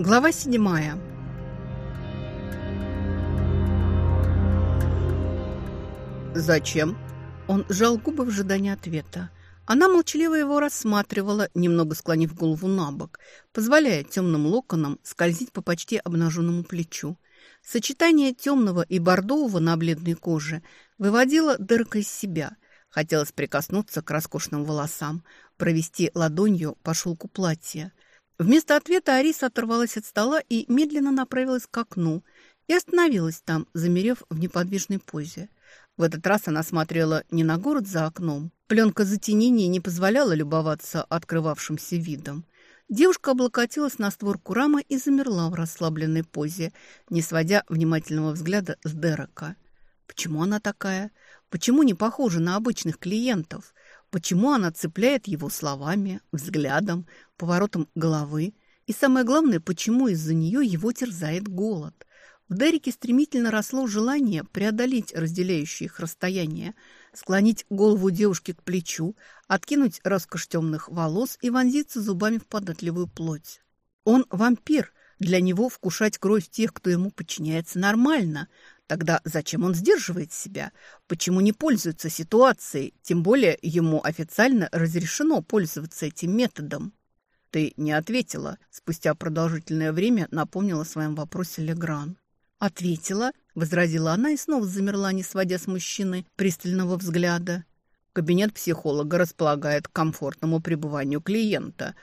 Глава седьмая. «Зачем?» Он сжал губы в ожидании ответа. Она молчаливо его рассматривала, немного склонив голову на бок, позволяя темным локонам скользить по почти обнаженному плечу. Сочетание темного и бордового на бледной коже выводило дырка из себя. Хотелось прикоснуться к роскошным волосам, провести ладонью по шелку платья. Вместо ответа Ариса оторвалась от стола и медленно направилась к окну и остановилась там, замерев в неподвижной позе. В этот раз она смотрела не на город за окном. Пленка затенения не позволяла любоваться открывавшимся видом. Девушка облокотилась на створку рамы и замерла в расслабленной позе, не сводя внимательного взгляда с Дерека. Почему она такая? Почему не похожа на обычных клиентов? Почему она цепляет его словами, взглядом, поворотом головы? И самое главное, почему из-за нее его терзает голод? В Дереке стремительно росло желание преодолеть разделяющие их расстояние, склонить голову девушки к плечу, откинуть роскошь темных волос и вонзиться зубами в податливую плоть. Он вампир, для него вкушать кровь тех, кто ему подчиняется, нормально, Тогда зачем он сдерживает себя? Почему не пользуется ситуацией? Тем более ему официально разрешено пользоваться этим методом. Ты не ответила. Спустя продолжительное время напомнила о своем вопросе Легран. «Ответила», — возразила она и снова замерла, не сводя с мужчины пристального взгляда. Кабинет психолога располагает к комфортному пребыванию клиента,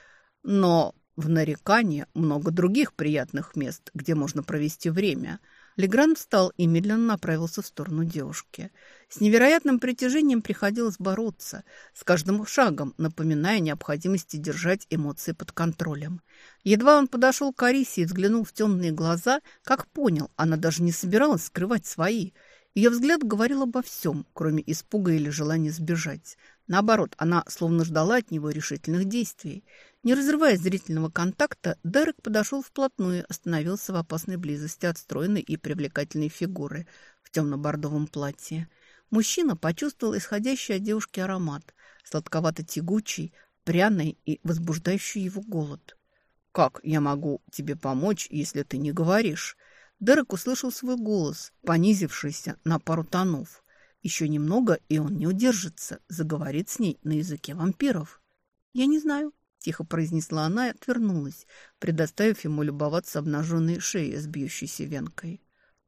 но в нарекании много других приятных мест, где можно провести время — Легран встал и медленно направился в сторону девушки. С невероятным притяжением приходилось бороться, с каждым шагом напоминая необходимости держать эмоции под контролем. Едва он подошел к Арисе и взглянул в темные глаза, как понял, она даже не собиралась скрывать свои. Ее взгляд говорил обо всем, кроме испуга или желания сбежать. Наоборот, она словно ждала от него решительных действий. Не разрывая зрительного контакта, Дерек подошел вплотную и остановился в опасной близости от стройной и привлекательной фигуры в темно-бордовом платье. Мужчина почувствовал исходящий от девушки аромат, сладковато-тягучий, пряный и возбуждающий его голод. «Как я могу тебе помочь, если ты не говоришь?» Дерек услышал свой голос, понизившийся на пару тонов. Еще немного, и он не удержится, заговорит с ней на языке вампиров. «Я не знаю», – тихо произнесла она и отвернулась, предоставив ему любоваться обнаженной шеей с бьющейся венкой.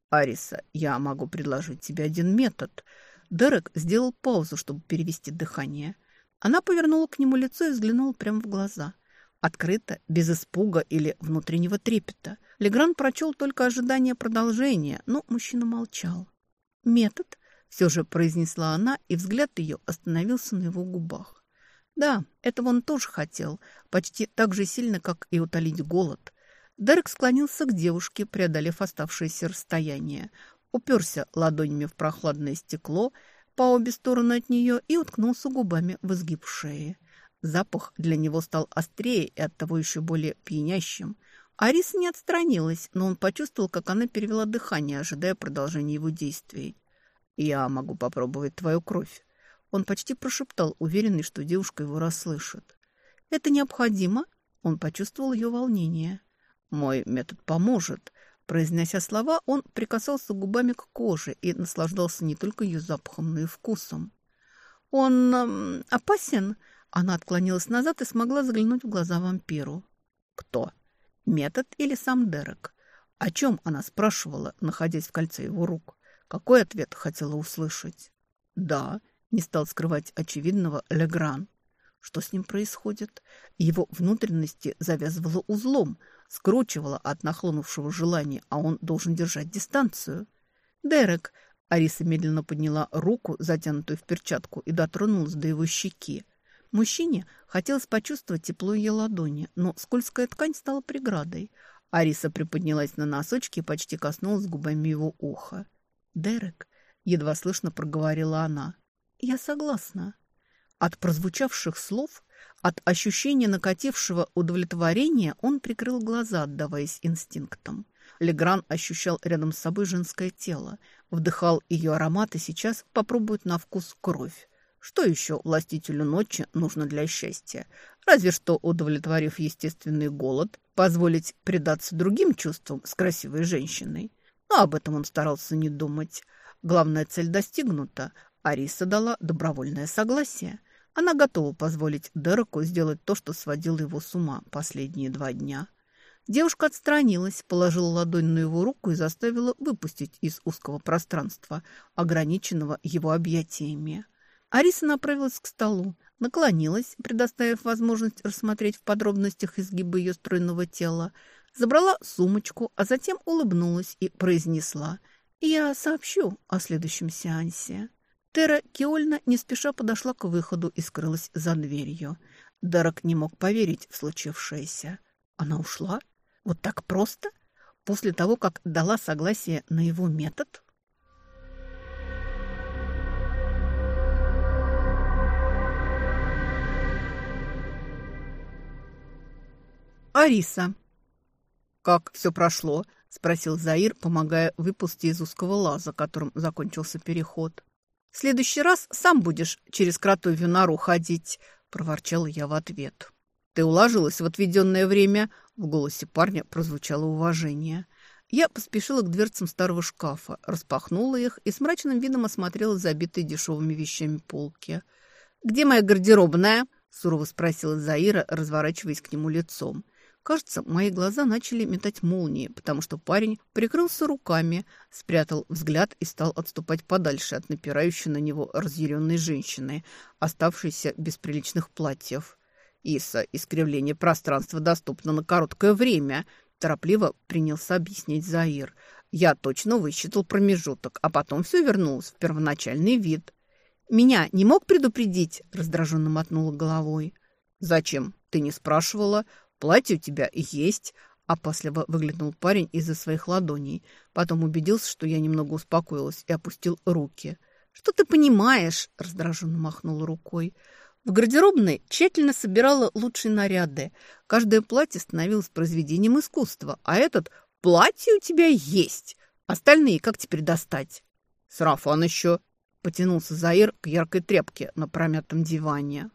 «Ариса, я могу предложить тебе один метод». Дерек сделал паузу, чтобы перевести дыхание. Она повернула к нему лицо и взглянула прямо в глаза. Открыто, без испуга или внутреннего трепета. Легран прочел только ожидание продолжения, но мужчина молчал. «Метод?» Все же произнесла она, и взгляд ее остановился на его губах. Да, этого он тоже хотел, почти так же сильно, как и утолить голод. Дерек склонился к девушке, преодолев оставшееся расстояние, уперся ладонями в прохладное стекло по обе стороны от нее и уткнулся губами в изгиб шеи. Запах для него стал острее и оттого еще более пьянящим. Ариса не отстранилась, но он почувствовал, как она перевела дыхание, ожидая продолжения его действий. «Я могу попробовать твою кровь». Он почти прошептал, уверенный, что девушка его расслышит. «Это необходимо?» Он почувствовал ее волнение. «Мой метод поможет». Произнося слова, он прикасался губами к коже и наслаждался не только ее запахом, но и вкусом. «Он э, опасен?» Она отклонилась назад и смогла заглянуть в глаза вампиру. «Кто? Метод или сам Дерек?» О чем она спрашивала, находясь в кольце его рук? Какой ответ хотела услышать? «Да», — не стал скрывать очевидного Легран. Что с ним происходит? Его внутренности завязывало узлом, скручивало от нахлынувшего желания, а он должен держать дистанцию. «Дерек!» — Ариса медленно подняла руку, затянутую в перчатку, и дотронулась до его щеки. Мужчине хотелось почувствовать тепло ее ладони, но скользкая ткань стала преградой. Ариса приподнялась на носочки и почти коснулась губами его уха. «Дерек», — едва слышно проговорила она, — «я согласна». От прозвучавших слов, от ощущения накатившего удовлетворения он прикрыл глаза, отдаваясь инстинктам. Легран ощущал рядом с собой женское тело, вдыхал ее аромат и сейчас попробует на вкус кровь. Что еще властителю ночи нужно для счастья? Разве что удовлетворив естественный голод, позволить предаться другим чувствам с красивой женщиной. Но об этом он старался не думать. Главная цель достигнута. Ариса дала добровольное согласие. Она готова позволить Дереку сделать то, что сводило его с ума последние два дня. Девушка отстранилась, положила ладонь на его руку и заставила выпустить из узкого пространства, ограниченного его объятиями. Ариса направилась к столу, наклонилась, предоставив возможность рассмотреть в подробностях изгибы ее стройного тела, забрала сумочку, а затем улыбнулась и произнесла «Я сообщу о следующем сеансе». Тера Киольна не спеша подошла к выходу и скрылась за дверью. Дерек не мог поверить в случившееся. Она ушла? Вот так просто? После того, как дала согласие на его метод? Ариса. «Как все прошло?» – спросил Заир, помогая выползти из узкого лаза, которым закончился переход. «В следующий раз сам будешь через кротовью нору ходить», – проворчала я в ответ. «Ты уложилась в отведенное время?» – в голосе парня прозвучало уважение. Я поспешила к дверцам старого шкафа, распахнула их и с мрачным видом осмотрела забитые дешевыми вещами полки. «Где моя гардеробная?» – сурово спросила Заира, разворачиваясь к нему лицом. Кажется, мои глаза начали метать молнии, потому что парень прикрылся руками, спрятал взгляд и стал отступать подальше от напирающей на него разъяренной женщины, оставшейся без приличных платьев. «Иса, искривление пространства доступно на короткое время», – торопливо принялся объяснить Заир. «Я точно высчитал промежуток, а потом все вернулось в первоначальный вид». «Меня не мог предупредить?» – раздраженно мотнула головой. «Зачем? Ты не спрашивала?» Платье у тебя есть». Опасливо выглянул парень из-за своих ладоней. Потом убедился, что я немного успокоилась и опустил руки. «Что ты понимаешь?» – раздраженно махнула рукой. В гардеробной тщательно собирала лучшие наряды. Каждое платье становилось произведением искусства, а этот «платье у тебя есть». Остальные как теперь достать? «Сарафан еще», – потянулся Заир к яркой тряпке на промятом диване.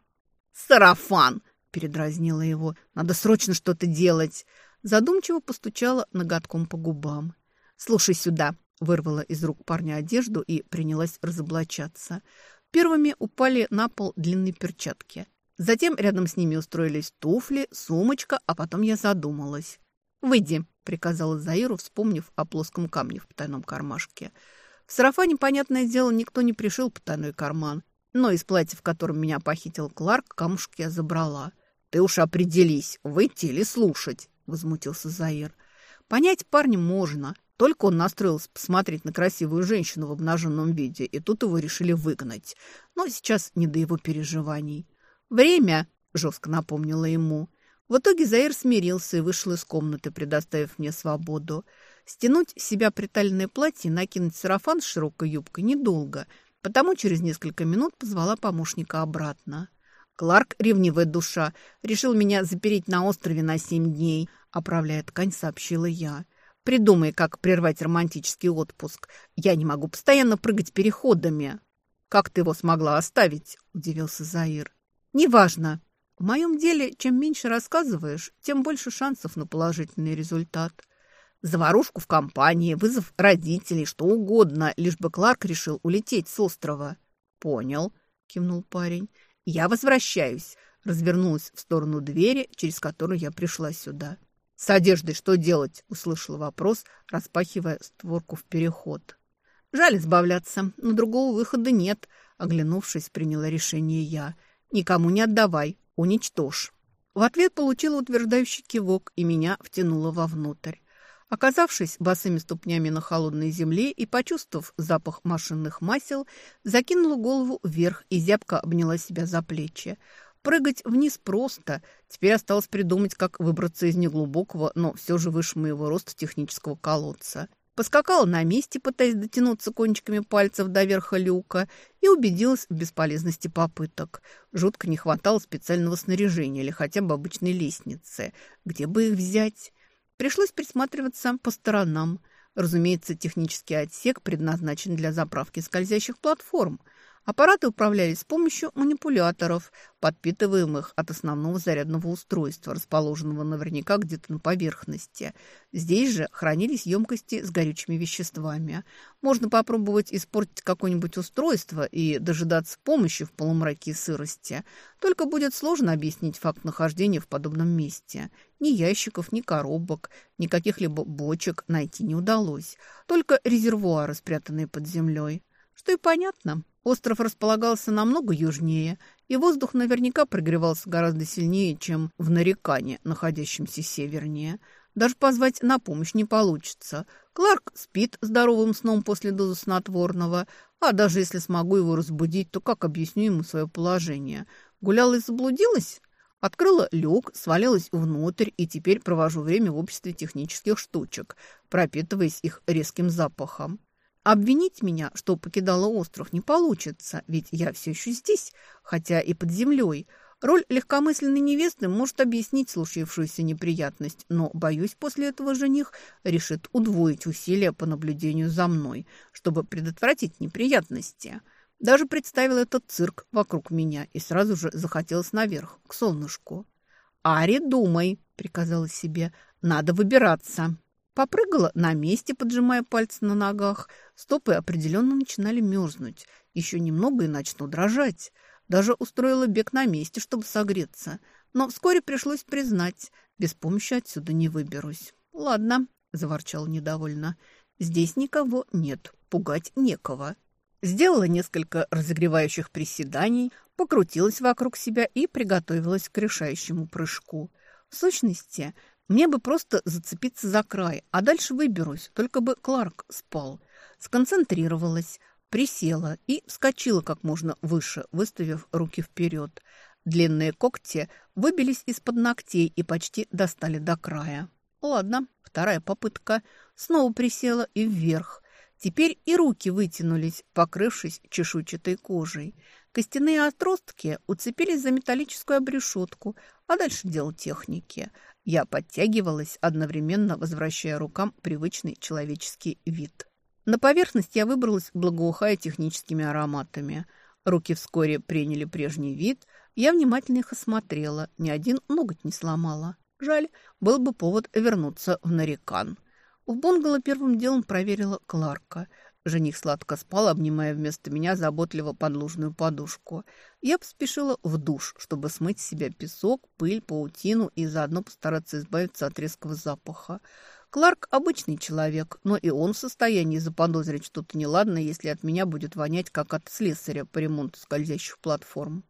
«Сарафан!» Передразнила его. «Надо срочно что-то делать!» Задумчиво постучала ноготком по губам. «Слушай сюда!» Вырвала из рук парня одежду и принялась разоблачаться. Первыми упали на пол длинные перчатки. Затем рядом с ними устроились туфли, сумочка, а потом я задумалась. «Выйди», — приказала Заиру, вспомнив о плоском камне в потайном кармашке. В сарафане, понятное дело, никто не пришил потайной карман, но из платья, в котором меня похитил Кларк, камушки я забрала. «Ты уж определись, выйти или слушать», — возмутился Заир. «Понять парня можно, только он настроился посмотреть на красивую женщину в обнаженном виде, и тут его решили выгнать. Но сейчас не до его переживаний. «Время!» – жестко напомнила ему. В итоге Заир смирился и вышел из комнаты, предоставив мне свободу. Стянуть с себя приталенное платье и накинуть сарафан с широкой юбкой недолго, потому через несколько минут позвала помощника обратно. Кларк, ревнивая душа, решил меня запереть на острове на семь дней, оправляя ткань, сообщила я. Придумай, как прервать романтический отпуск. Я не могу постоянно прыгать переходами. Как ты его смогла оставить? Удивился Заир. Неважно. В моем деле, чем меньше рассказываешь, тем больше шансов на положительный результат. Заварушку в компании, вызов родителей, что угодно, лишь бы Кларк решил улететь с острова. Понял, кивнул парень. «Я возвращаюсь», — развернулась в сторону двери, через которую я пришла сюда. «С одеждой что делать?» — услышала вопрос, распахивая створку в переход. «Жаль избавляться, но другого выхода нет», — оглянувшись, приняла решение я. «Никому не отдавай, уничтожь». В ответ получила утверждающий кивок, и меня втянуло вовнутрь. Оказавшись босыми ступнями на холодной земле и почувствовав запах машинных масел, закинула голову вверх и зябко обняла себя за плечи. Прыгать вниз просто. Теперь осталось придумать, как выбраться из неглубокого, но все же выше моего роста технического колодца. Поскакала на месте, пытаясь дотянуться кончиками пальцев до верха люка, и убедилась в бесполезности попыток. Жутко не хватало специального снаряжения или хотя бы обычной лестницы. Где бы их взять? Пришлось присматриваться по сторонам. Разумеется, технический отсек предназначен для заправки скользящих платформ. Аппараты управлялись с помощью манипуляторов, подпитываемых от основного зарядного устройства, расположенного наверняка где-то на поверхности. Здесь же хранились емкости с горючими веществами. Можно попробовать испортить какое-нибудь устройство и дожидаться помощи в полумраке и сырости. Только будет сложно объяснить факт нахождения в подобном месте. Ни ящиков, ни коробок, ни каких-либо бочек найти не удалось. Только резервуары, спрятанные под землей. Что и понятно. Остров располагался намного южнее, и воздух наверняка прогревался гораздо сильнее, чем в Нарекане, находящемся севернее. Даже позвать на помощь не получится. Кларк спит здоровым сном после дозы снотворного, а даже если смогу его разбудить, то как объясню ему свое положение? Гуляла и заблудилась? Открыла люк, свалилась внутрь и теперь провожу время в обществе технических штучек, пропитываясь их резким запахом. Обвинить меня, что покидала остров, не получится, ведь я все еще здесь, хотя и под землей. Роль легкомысленной невесты может объяснить случившуюся неприятность, но, боюсь, после этого жених решит удвоить усилия по наблюдению за мной, чтобы предотвратить неприятности. Даже представил этот цирк вокруг меня и сразу же захотелось наверх, к солнышку. «Ари, думай!» — приказала себе. «Надо выбираться!» Попрыгала на месте, поджимая пальцы на ногах. Стопы определенно начинали мерзнуть. Еще немного и начну дрожать. Даже устроила бег на месте, чтобы согреться. Но вскоре пришлось признать, без помощи отсюда не выберусь. «Ладно», — заворчал недовольно, — «здесь никого нет, пугать некого». Сделала несколько разогревающих приседаний, покрутилась вокруг себя и приготовилась к решающему прыжку. В сущности, мне бы просто зацепиться за край, а дальше выберусь, только бы Кларк спал. Сконцентрировалась, присела и вскочила как можно выше, выставив руки вперед. Длинные когти выбились из-под ногтей и почти достали до края. Ладно, вторая попытка. Снова присела и вверх. Теперь и руки вытянулись, покрывшись чешуйчатой кожей. Костяные отростки уцепились за металлическую обрешетку, а дальше дело техники. Я подтягивалась, одновременно возвращая рукам привычный человеческий вид. На поверхность я выбралась, благоухая техническими ароматами. Руки вскоре приняли прежний вид. Я внимательно их осмотрела, ни один ноготь не сломала. Жаль, был бы повод вернуться в Нарикан. В бунгало первым делом проверила Кларка – Жених сладко спал, обнимая вместо меня заботливо подлужную подушку. Я поспешила в душ, чтобы смыть с себя песок, пыль, паутину и заодно постараться избавиться от резкого запаха. Кларк обычный человек, но и он в состоянии заподозрить что-то неладное, если от меня будет вонять, как от слесаря по ремонту скользящих платформ.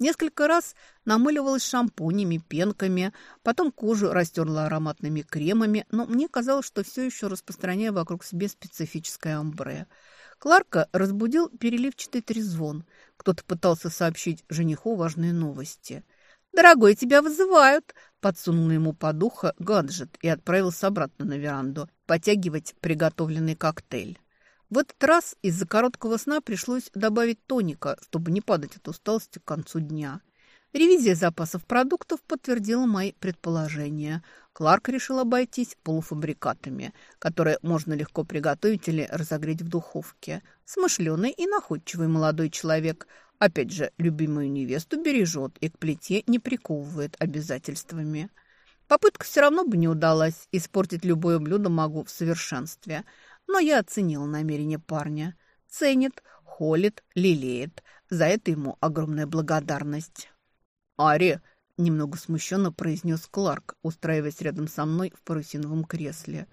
Несколько раз намыливалась шампунями, пенками, потом кожу растерла ароматными кремами, но мне казалось, что все еще распространяю вокруг себя специфическое амбре. Кларка разбудил переливчатый трезвон. Кто-то пытался сообщить жениху важные новости. «Дорогой, тебя вызывают!» Подсунул ему под ухо гаджет и отправился обратно на веранду потягивать приготовленный коктейль. В этот раз из-за короткого сна пришлось добавить тоника, чтобы не падать от усталости к концу дня. Ревизия запасов продуктов подтвердила мои предположения. Кларк решил обойтись полуфабрикатами, которые можно легко приготовить или разогреть в духовке. Смышленый и находчивый молодой человек. Опять же, любимую невесту бережет и к плите не приковывает обязательствами. Попытка все равно бы не удалась. Испортить любое блюдо могу в совершенстве – но я оценила намерение парня. Ценит, холит, лелеет. За это ему огромная благодарность. «Ари!» – немного смущенно произнес Кларк, устраиваясь рядом со мной в парусиновом кресле.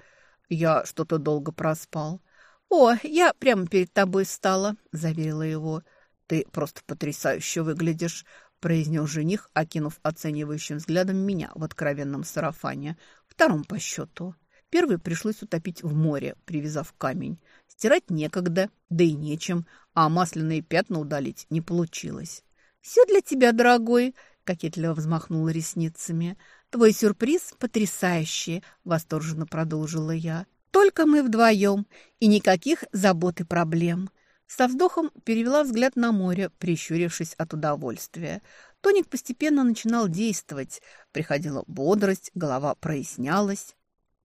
«Я что-то долго проспал». «О, я прямо перед тобой стала», – заверила его. «Ты просто потрясающе выглядишь», – произнес жених, окинув оценивающим взглядом меня в откровенном сарафане, втором по счету. Первый пришлось утопить в море, привязав камень. Стирать некогда, да и нечем, а масляные пятна удалить не получилось. «Все для тебя, дорогой!» – кокетливо взмахнула ресницами. «Твой сюрприз потрясающий!» – восторженно продолжила я. «Только мы вдвоем, и никаких забот и проблем!» Со вздохом перевела взгляд на море, прищурившись от удовольствия. Тоник постепенно начинал действовать. Приходила бодрость, голова прояснялась.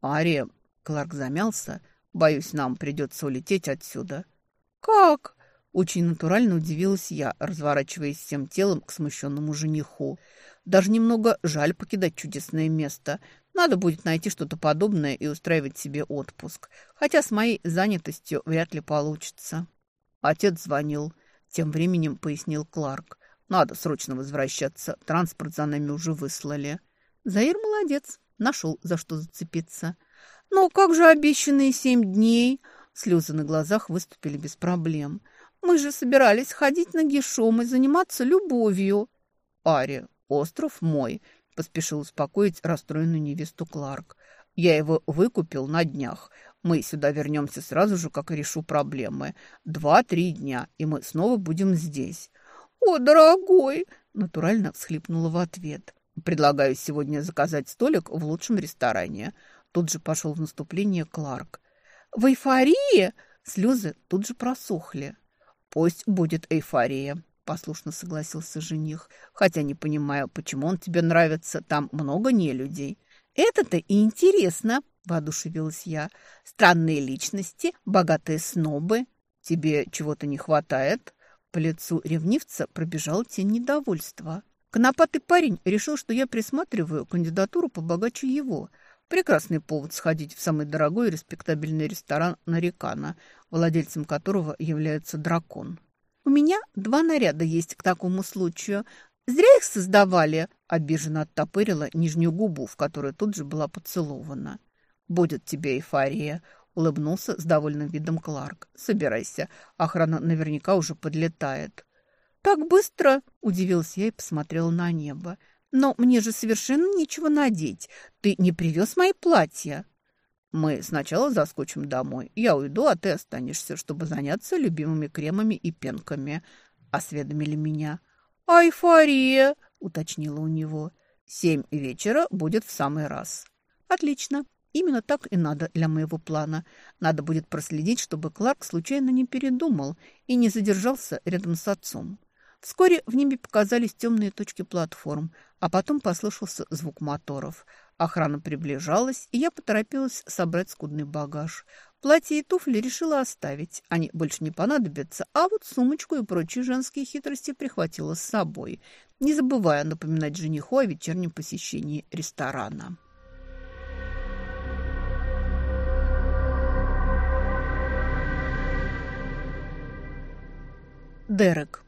«Ария!» – Кларк замялся. «Боюсь, нам придется улететь отсюда». «Как?» Очень натурально удивилась я, разворачиваясь всем телом к смущенному жениху. Даже немного жаль покидать чудесное место. Надо будет найти что-то подобное и устраивать себе отпуск. Хотя с моей занятостью вряд ли получится. Отец звонил. Тем временем пояснил Кларк. Надо срочно возвращаться. Транспорт за нами уже выслали. Заир молодец. Нашел, за что зацепиться. «Но как же обещанные семь дней?» Слезы на глазах выступили без проблем. Мы же собирались ходить на гишом и заниматься любовью. Ари, остров мой, поспешил успокоить расстроенную невесту Кларк. Я его выкупил на днях. Мы сюда вернемся сразу же, как решу проблемы. Два-три дня, и мы снова будем здесь. О, дорогой! Натурально всхлипнула в ответ. Предлагаю сегодня заказать столик в лучшем ресторане. Тут же пошел в наступление Кларк. В эйфории? Слезы тут же просохли. «Пусть будет эйфория», – послушно согласился жених, «хотя не понимаю, почему он тебе нравится, там много нелюдей». «Это-то и интересно», – воодушевилась я. «Странные личности, богатые снобы. Тебе чего-то не хватает?» По лицу ревнивца пробежал тень недовольства. Конопатый парень решил, что я присматриваю кандидатуру побогаче его – Прекрасный повод сходить в самый дорогой и респектабельный ресторан Нарикана, владельцем которого является дракон. «У меня два наряда есть к такому случаю. Зря их создавали!» Обиженно оттопырила нижнюю губу, в которой тут же была поцелована. «Будет тебе эйфория!» улыбнулся с довольным видом Кларк. «Собирайся, охрана наверняка уже подлетает». «Так быстро?» – удивилась я и посмотрела на небо. Но мне же совершенно нечего надеть. Ты не привез мои платья. Мы сначала заскочим домой. Я уйду, а ты останешься, чтобы заняться любимыми кремами и пенками. Осведомили меня. Айфория, уточнила у него. Семь вечера будет в самый раз. Отлично. Именно так и надо для моего плана. Надо будет проследить, чтобы Кларк случайно не передумал и не задержался рядом с отцом. Вскоре в небе показались темные точки платформ, а потом послышался звук моторов. Охрана приближалась, и я поторопилась собрать скудный багаж. Платье и туфли решила оставить. Они больше не понадобятся, а вот сумочку и прочие женские хитрости прихватила с собой, не забывая напоминать жениху о вечернем посещении ресторана. Дерек.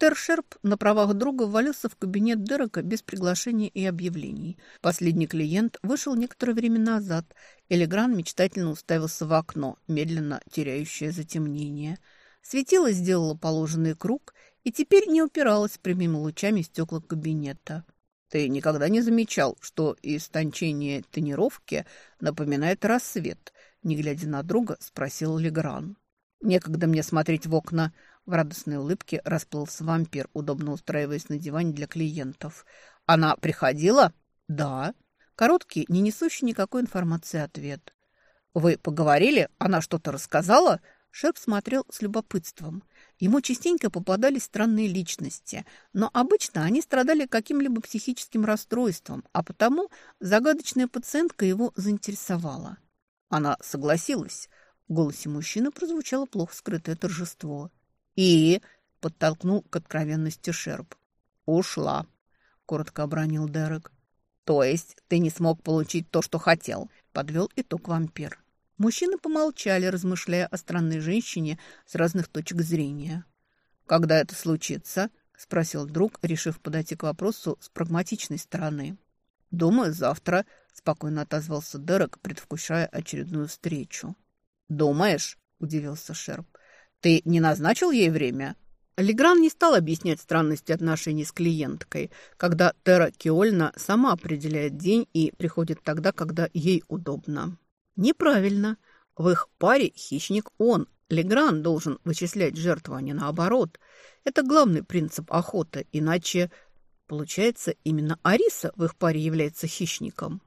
Тершерп на правах друга ввалился в кабинет Дерека без приглашения и объявлений. Последний клиент вышел некоторое время назад. Элегран мечтательно уставился в окно, медленно теряющее затемнение. Светило сделало положенный круг и теперь не упиралось прямыми лучами стекла кабинета. «Ты никогда не замечал, что истончение тонировки напоминает рассвет?» Не глядя на друга, спросил Легран. «Некогда мне смотреть в окна», в радостной улыбке расплылся вампир, удобно устраиваясь на диване для клиентов. «Она приходила?» «Да». Короткий, не несущий никакой информации ответ. «Вы поговорили? Она что-то рассказала?» Шерп смотрел с любопытством. Ему частенько попадались странные личности, но обычно они страдали каким-либо психическим расстройством, а потому загадочная пациентка его заинтересовала. Она согласилась. В голосе мужчины прозвучало плохо скрытое торжество. «И?» – подтолкнул к откровенности Шерп. «Ушла», – коротко обронил Дерек. «То есть ты не смог получить то, что хотел?» – подвел итог вампир. Мужчины помолчали, размышляя о странной женщине с разных точек зрения. «Когда это случится?» – спросил друг, решив подойти к вопросу с прагматичной стороны. «Думаю, завтра», – спокойно отозвался Дерек, предвкушая очередную встречу. «Думаешь?» – удивился Шерп. Ты не назначил ей время?» Легран не стал объяснять странности отношений с клиенткой, когда Тера Киольна сама определяет день и приходит тогда, когда ей удобно. Неправильно. В их паре хищник он. Легран должен вычислять жертву, а не наоборот. Это главный принцип охоты, иначе, получается, именно Ариса в их паре является хищником.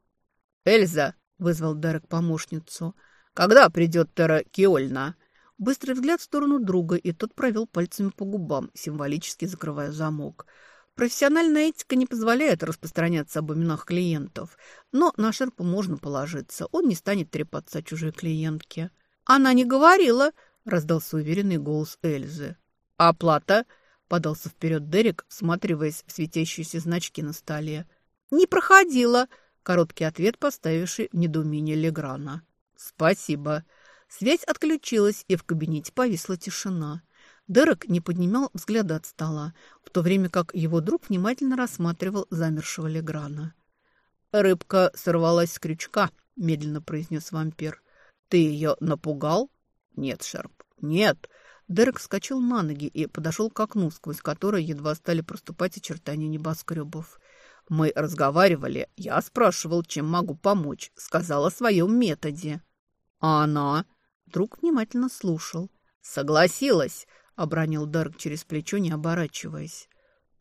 «Эльза», — вызвал Дерек помощницу, — «когда придет Тера Киольна?» Быстрый взгляд в сторону друга, и тот провел пальцами по губам, символически закрывая замок. Профессиональная этика не позволяет распространяться об именах клиентов, но на Шерпа можно положиться, он не станет трепаться о чужой клиентке. «Она не говорила!» – раздался уверенный голос Эльзы. «Оплата?» – подался вперед Дерек, всматриваясь в светящиеся значки на столе. «Не проходила!» – короткий ответ, поставивший в недоумение Леграна. «Спасибо». Связь отключилась, и в кабинете повисла тишина. Дерек не поднимал взгляда от стола, в то время как его друг внимательно рассматривал замершего Леграна. «Рыбка сорвалась с крючка», — медленно произнес вампир. «Ты ее напугал?» «Нет, Шерп, нет». Дерек вскочил на ноги и подошел к окну, сквозь которое едва стали проступать очертания небоскребов. «Мы разговаривали. Я спрашивал, чем могу помочь. Сказал о своем методе». «А она?» Друг внимательно слушал. «Согласилась», — обронил Дерек через плечо, не оборачиваясь.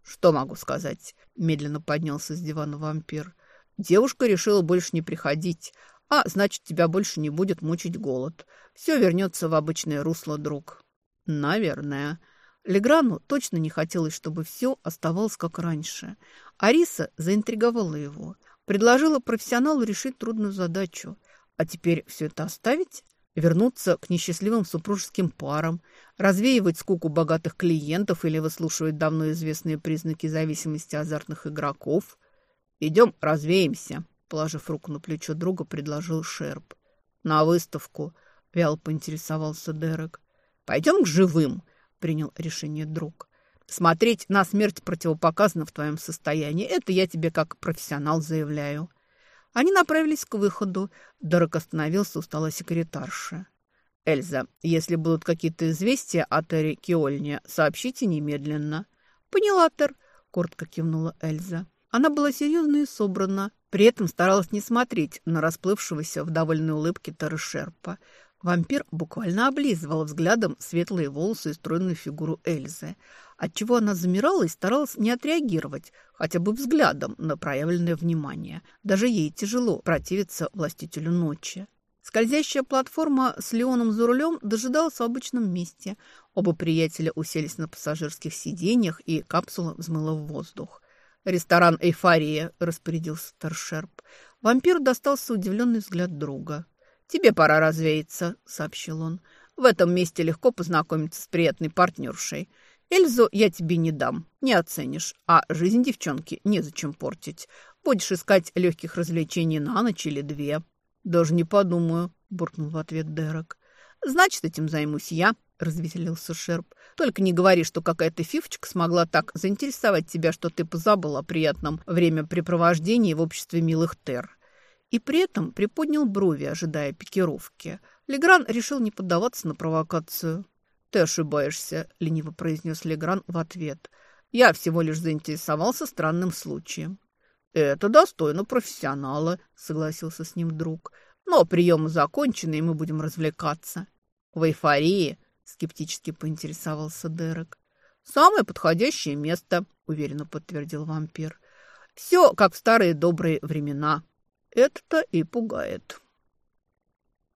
«Что могу сказать?» — медленно поднялся с дивана вампир. «Девушка решила больше не приходить. А значит, тебя больше не будет мучить голод. Все вернется в обычное русло, друг. Наверное. Леграну точно не хотелось, чтобы все оставалось как раньше. Ариса заинтриговала его. Предложила профессионалу решить трудную задачу. А теперь все это оставить? Вернуться к несчастливым супружеским парам, развеивать скуку богатых клиентов или выслушивать давно известные признаки зависимости азартных игроков? Идем развеемся, Положив руку на плечо друга, предложил Шерп. «На выставку», — вял поинтересовался Дерек. «Пойдем к живым», — принял решение друг. «Смотреть на смерть противопоказано в твоем состоянии. Это я тебе как профессионал заявляю». Они направились к выходу. Дерек остановился у стола секретарши. «Эльза, если будут какие-то известия о Терри Киольне, сообщите немедленно». «Поняла, Тер», — коротко кивнула Эльза. Она была серьезна и собрана, при этом старалась не смотреть на расплывшегося в довольной улыбке Тарышерпа. Вампир буквально облизывал взглядом светлые волосы и стройную фигуру Эльзы, отчего она замирала и старалась не отреагировать хотя бы взглядом на проявленное внимание. Даже ей тяжело противиться властителю ночи. Скользящая платформа с Леоном за рулем дожидалась в обычном месте. Оба приятеля уселись на пассажирских сиденьях, и капсула взмыла в воздух. «Ресторан «Эйфория», — распорядился Торшерп. Вампир достался удивленный взгляд друга. «Тебе пора развеяться», — сообщил он. «В этом месте легко познакомиться с приятной партнершей. Эльзу я тебе не дам, не оценишь, а жизнь девчонки незачем портить. Будешь искать легких развлечений на ночь или две». «Даже не подумаю», — буркнул в ответ Дерек. «Значит, этим займусь я», — развеселился Шерп. «Только не говори, что какая-то фифочка смогла так заинтересовать тебя, что ты позабыл о приятном времяпрепровождении в обществе милых Тер». И при этом приподнял брови, ожидая пикировки. Легран решил не поддаваться на провокацию. «Ты ошибаешься», — лениво произнес Легран в ответ. «Я всего лишь заинтересовался странным случаем». «Это достойно профессионала», — согласился с ним друг. «Но приемы закончены, и мы будем развлекаться». «В эйфории?» – скептически поинтересовался Дерек. «Самое подходящее место», – уверенно подтвердил вампир. «Все, как в старые добрые времена. Это-то и пугает».